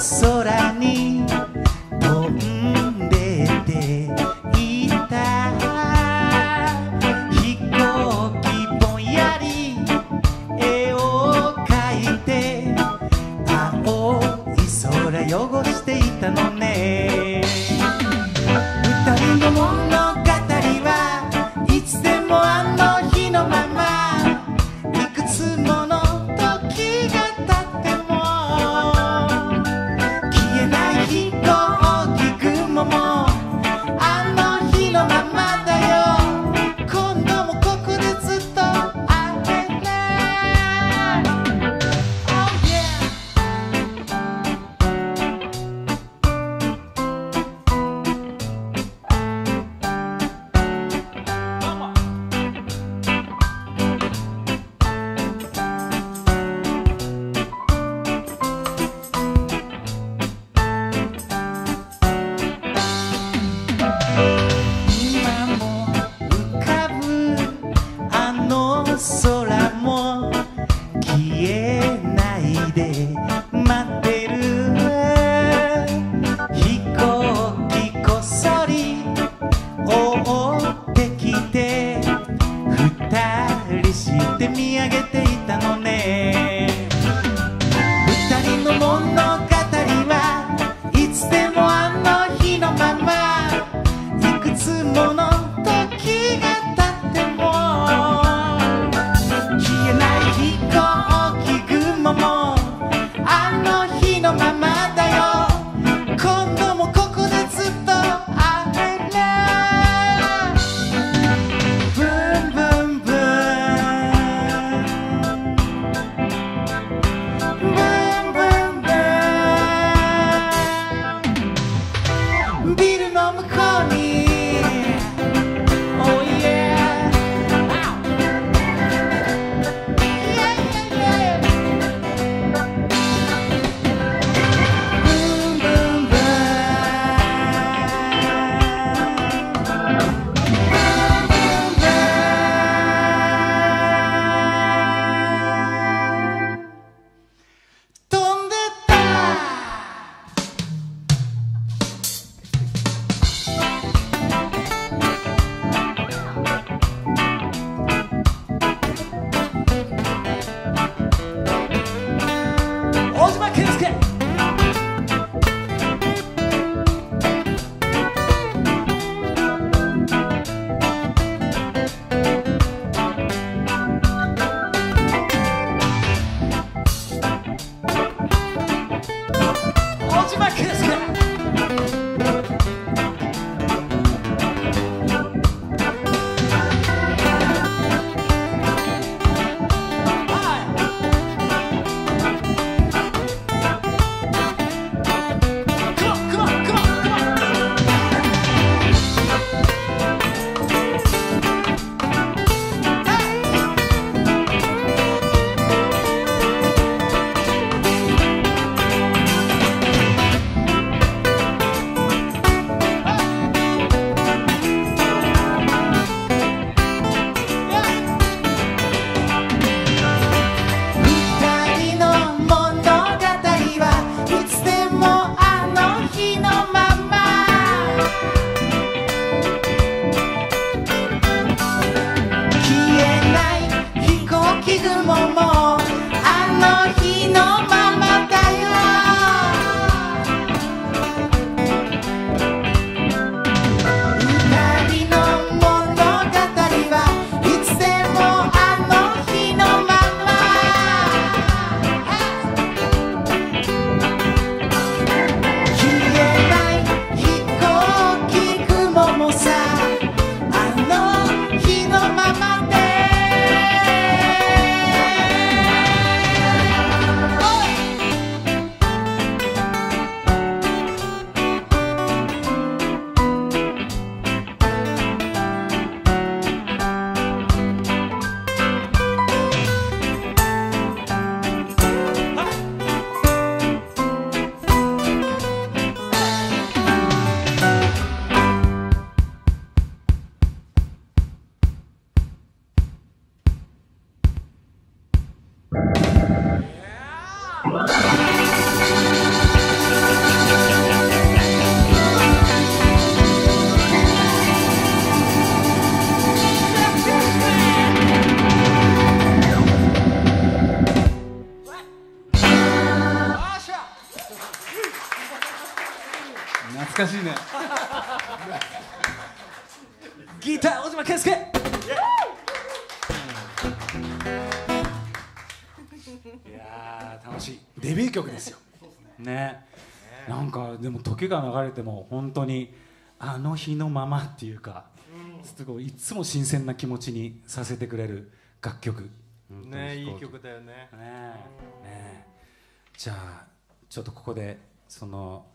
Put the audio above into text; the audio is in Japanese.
空に飛んでていた飛行機ぼんやり絵を描いて青い空汚していたのね二人の物語はいつでもあんなで待ってる。飛行機こっそり追ってきて。二人して見上げていた。bir namkani 懐かしいね。ギター小島健介。いやー楽しい。デビュー曲ですよ。ね。なんかでも時が流れても本当にあの日のままっていうか、すごいいつも新鮮な気持ちにさせてくれる楽曲。ねいい曲だよね。ね。えね。えじゃあちょっとここでその